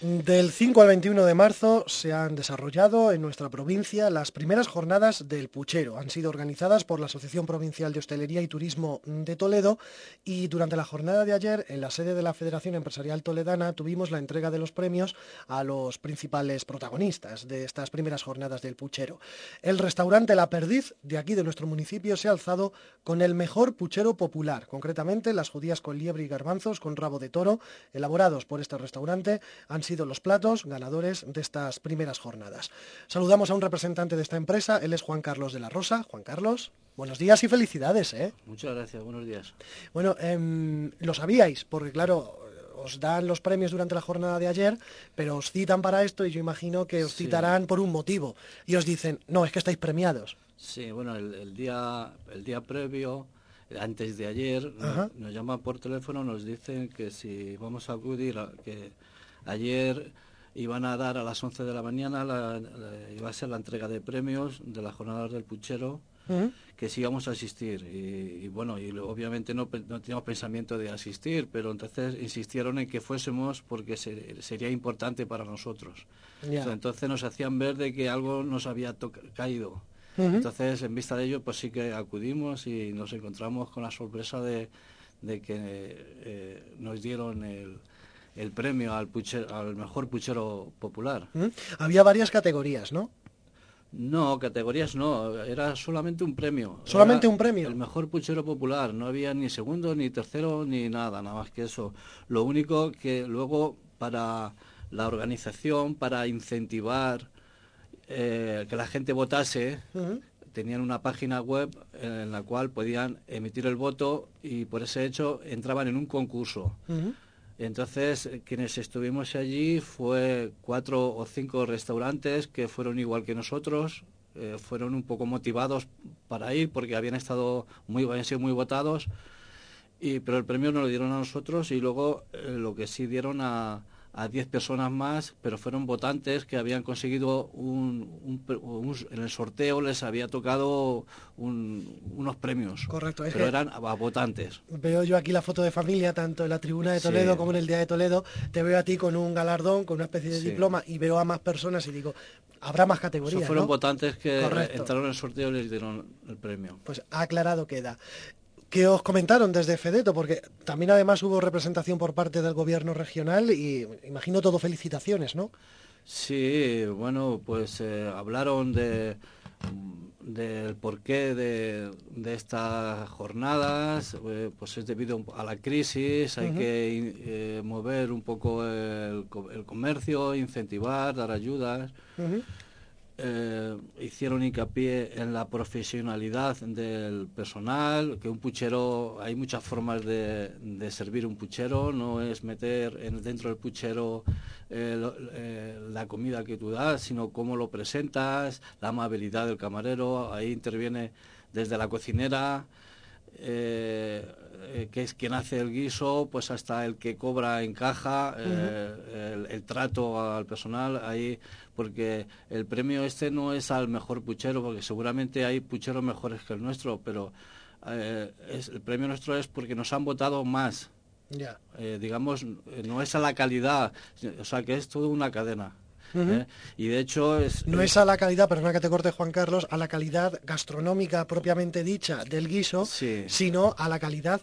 Del 5 al 21 de marzo se han desarrollado en nuestra provincia las primeras jornadas del Puchero. Han sido organizadas por la Asociación Provincial de Hostelería y Turismo de Toledo y durante la jornada de ayer en la sede de la Federación Empresarial Toledana tuvimos la entrega de los premios a los principales protagonistas de estas primeras jornadas del Puchero. El restaurante La Perdiz de aquí de nuestro municipio se ha alzado con el mejor puchero popular, concretamente las judías con liebre y garbanzos con rabo de toro, elaborados por este restaurante, han sido los platos ganadores de estas primeras jornadas. Saludamos a un representante de esta empresa, él es Juan Carlos de la Rosa. Juan Carlos, buenos días y felicidades. ¿eh? Muchas gracias, buenos días. Bueno, em, lo sabíais, porque claro, os dan los premios durante la jornada de ayer, pero os citan para esto y yo imagino que os citarán por un motivo. Y os dicen, no, es que estáis premiados. Sí, bueno, el, día, el día previo antes de ayer nos, llaman por teléfono, nos dicen que si vamos a acudir, a, que Ayer iban a dar a las 11 de la mañana, iba a ser la entrega de premios de las jornadas del puchero, que sí íbamos a asistir. Y, bueno, y obviamente no, teníamos pensamiento de asistir, pero entonces insistieron en que fuésemos porque sería importante para nosotros. entonces nos hacían ver de que algo nos había caído. Entonces, en vista de ello, pues sí que acudimos y nos encontramos con la sorpresa de, que eh, nos dieron el, el premio al, al mejor puchero popular. Había varias categorías, ¿no? No, categorías no, era solamente un premio. ¿Solamente un premio? El mejor puchero popular, no había ni segundo, ni tercero, ni nada, nada más que eso. Lo único que luego para la organización, para incentivar eh, que la gente votase, tenían una página web en la cual podían emitir el voto y por ese hecho entraban en un concurso. Entonces, quienes estuvimos allí fue cuatro o cinco restaurantes que fueron igual que nosotros, eh, fueron un poco motivados para ir porque habían estado muy, habían sido muy votados, y, pero el premio no lo dieron a nosotros y luego eh, lo que sí dieron a, a 10 personas más, pero fueron votantes que habían conseguido un, en el sorteo les había tocado unos premios. Correcto, pero eran a, votantes. Veo yo aquí la foto de familia, tanto en la tribuna de Toledo como en el Día de Toledo. Te veo a ti con un galardón, con una especie de diploma y veo a más personas y digo, habrá más categorías. fueron votantes que entraron en el sorteo y les dieron el premio. Pues aclarado queda. ¿Qué os comentaron desde Fedeto? Porque también además hubo representación por parte del gobierno regional y imagino todo felicitaciones, ¿no? Sí, bueno, pues eh, hablaron de del porqué de, de estas jornadas, eh, pues es debido a la crisis, hay que eh, mover un poco el, comercio, incentivar, dar ayudas. Eh, hicieron hincapié en la profesionalidad del personal, que un puchero, hay muchas formas de, servir un puchero, no es meter en, dentro del puchero eh, eh, la comida que tú das, sino cómo lo presentas, la amabilidad del camarero, ahí interviene desde la cocinera, que es quien hace el guiso, pues hasta el que cobra en caja, el, el, trato al personal, ahí porque el premio este no es al mejor puchero, porque seguramente hay pucheros mejores que el nuestro, pero eh, el premio nuestro es porque nos han votado más. Eh, digamos, no es a la calidad, o sea que es toda una cadena. ¿Eh? Y de hecho es... No es a la calidad, perdona que te corte Juan Carlos, a la calidad gastronómica propiamente dicha del guiso, sino a la calidad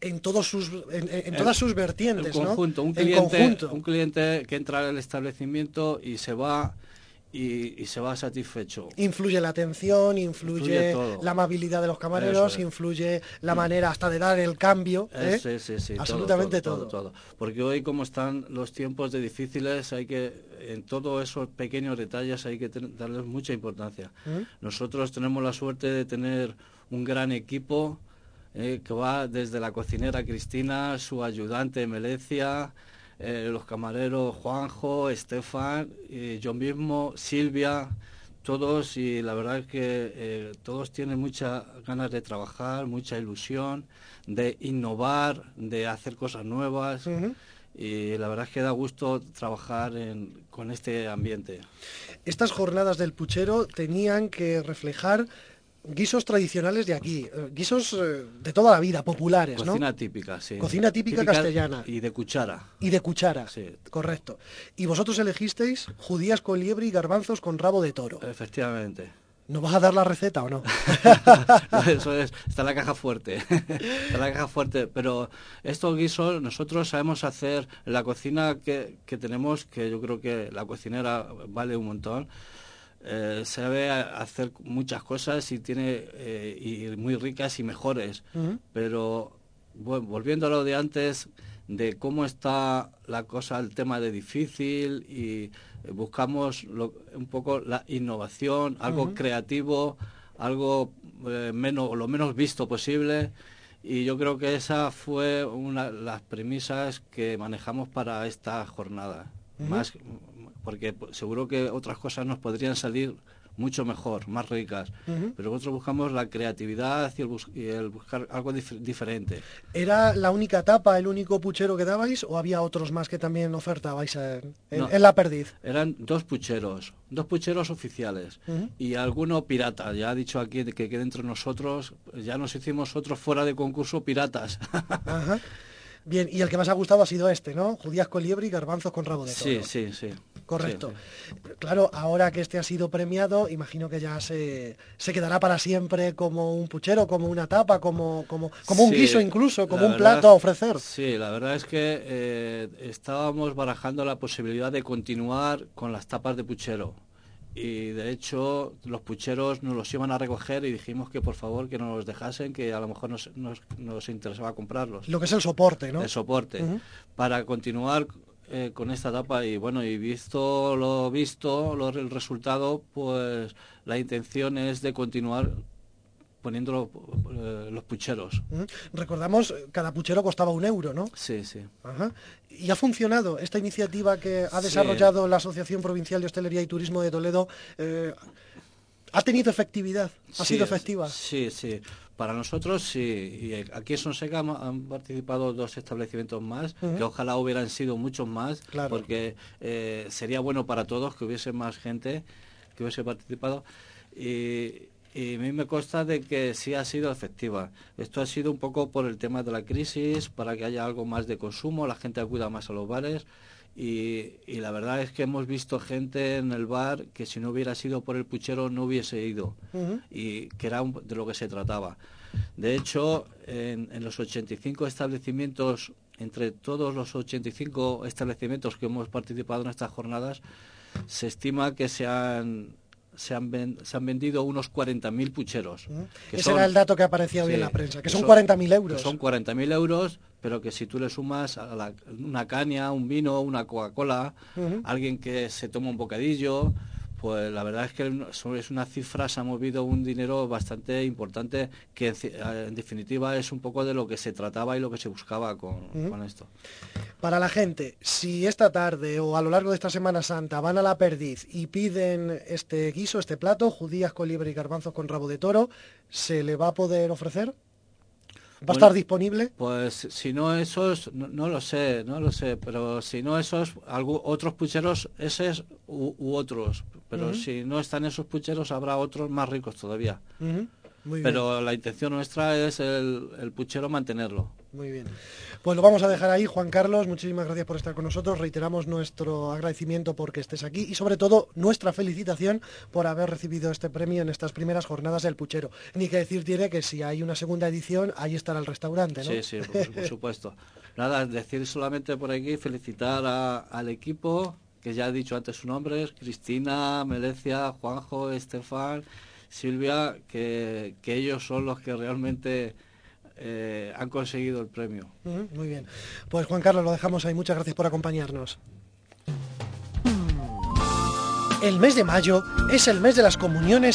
en todos sus en, todas sus vertientes, conjunto, un cliente, un cliente que entra al establecimiento y se va y, se va satisfecho. Influye la atención, influye, la amabilidad de los camareros, influye la manera hasta de dar el cambio. ¿eh? Sí, sí, sí, Absolutamente todo todo, Porque hoy como están los tiempos de difíciles, hay que, en todos esos pequeños detalles hay que darles mucha importancia. ¿Mm? Nosotros tenemos la suerte de tener un gran equipo eh, que va desde la cocinera Cristina, su ayudante Melecia, eh, los camareros Juanjo, Estefan, yo mismo, Silvia, todos y la verdad es que eh, todos tienen muchas ganas de trabajar, mucha ilusión, de innovar, de hacer cosas nuevas. Y la verdad es que da gusto trabajar con este ambiente. Estas jornadas del puchero tenían que reflejar guisos tradicionales de aquí, eh, guisos eh, de toda la vida, populares, Cocina ¿no? típica, sí. Cocina típica castellana. Y de cuchara. Y de cuchara, Sí. correcto. Y vosotros elegisteis judías con liebre y garbanzos con rabo de toro. Efectivamente. ¿Nos vas a dar la receta o no? Eso es, está en la caja fuerte. está en la caja fuerte. Pero estos guisos nosotros sabemos hacer la cocina que, que tenemos, que yo creo que la cocinera vale un montón. Eh, sabe hacer muchas cosas y tiene eh, y muy ricas y mejores. Pero bueno, volviendo a lo de antes, de cómo está la cosa, el tema de difícil y eh, buscamos lo- un poco la innovación, algo creativo, algo eh, menos, lo menos visto posible. Y yo creo que esa fue una de las premisas que manejamos para esta jornada. Más, porque seguro que otras cosas nos podrían salir mucho mejor, más ricas. Pero nosotros buscamos la creatividad y el, bus- y el buscar algo dif- diferente. ¿Era la única tapa, el único puchero que dabais o había otros más que también ofertabais en, en- No. en la perdiz? Eran dos pucheros, dos pucheros oficiales y alguno pirata. Ya ha dicho aquí que quede entre nosotros, ya nos hicimos otros fuera de concurso piratas. Ajá. Bien, y el que más ha gustado ha sido este, ¿no? Judías con liebre y garbanzos con rabo de toro. sí, sí, sí. Correcto. Sí, Claro, ahora que este ha sido premiado, imagino que ya se, se quedará para siempre como un puchero, como una tapa, como, como, como un guiso incluso, como un plato a ofrecer. Sí, la verdad es que eh, estábamos barajando la posibilidad de continuar con las tapas de puchero. Y de hecho los pucheros nos los iban a recoger y dijimos que por favor que nos los dejasen, que a lo mejor nos, nos, nos interesaba comprarlos. Lo que es el soporte, ¿no? de soporte para continuar eh, con esta etapa y bueno y visto lo visto lo- el resultado pues la intención es de continuar poniendo eh, los pucheros. Recordamos, eh, cada puchero costaba un euro, ¿no? sí sí Ajá. ¿Y ha funcionado esta iniciativa que ha Sí. desarrollado la Asociación Provincial de Hostelería y Turismo de Toledo? eh, ¿Ha tenido efectividad? ¿Ha Sí, sido efectiva? sí sí para nosotros sí y aquí en Sonseca han- participado dos establecimientos más Ujú. que ojalá hubieran sido muchos más Claro. porque eh, sería bueno para todos que hubiese más gente que hubiese participado y, y a mí me consta de que sí ha sido efectiva. Esto ha sido un poco por el tema de la crisis, para que haya algo más de consumo, la gente acuda más a los bares y, y la verdad es que hemos visto gente en el bar que si no hubiera sido por el puchero no hubiese ido y que era un- de lo que se trataba. De hecho, en, en los 85 establecimientos, entre todos los 85 establecimientos que hemos participado en estas jornadas, se estima que se han, se han, ven- se han vendido unos 40.000 pucheros. Que Ese son- era el dato que aparecía hoy sí, en la prensa, que que son son- 40.000 euros. son 40.000 euros, pero que si tú le sumas a la- una caña, un vino, una Coca-Cola, alguien que se toma un bocadillo, pues la verdad es que es una cifra, se ha movido un dinero bastante importante que en eh, en definitiva es un poco de lo que se trataba y lo que se buscaba con, esto. Para la gente, si esta tarde o a lo largo de esta Semana Santa van a la perdiz y piden este guiso, este plato, judías con liebre y garbanzos con rabo de toro, ¿se le va a poder ofrecer? ¿Va a estar disponible? Pues si no esos, no, no lo sé, no lo sé, pero si no esos, algu- otros pucheros, esos u, u otros, pero si no están esos pucheros habrá otros más ricos todavía. Muy bien. Pero la intención nuestra es el, el puchero mantenerlo. Muy bien. Pues lo vamos a dejar ahí, Juan Carlos. Muchísimas gracias por estar con nosotros. Reiteramos nuestro agradecimiento porque estés aquí y sobre todo nuestra felicitación por haber recibido este premio en estas primeras jornadas del Puchero. Ni que decir tiene que si hay una segunda edición, ahí estará el restaurante, ¿no? Sí, sí, por, por supuesto. Nada, decir solamente por aquí, felicitar a- al equipo, que ya he dicho antes sus nombres, Cristina, Melecia, Juanjo, Estefan, Silvia, que, que ellos son los que realmente eh, han conseguido el premio. Muy bien. Pues Juan Carlos, lo dejamos ahí. Muchas gracias por acompañarnos. El mes de mayo es el mes de las comuniones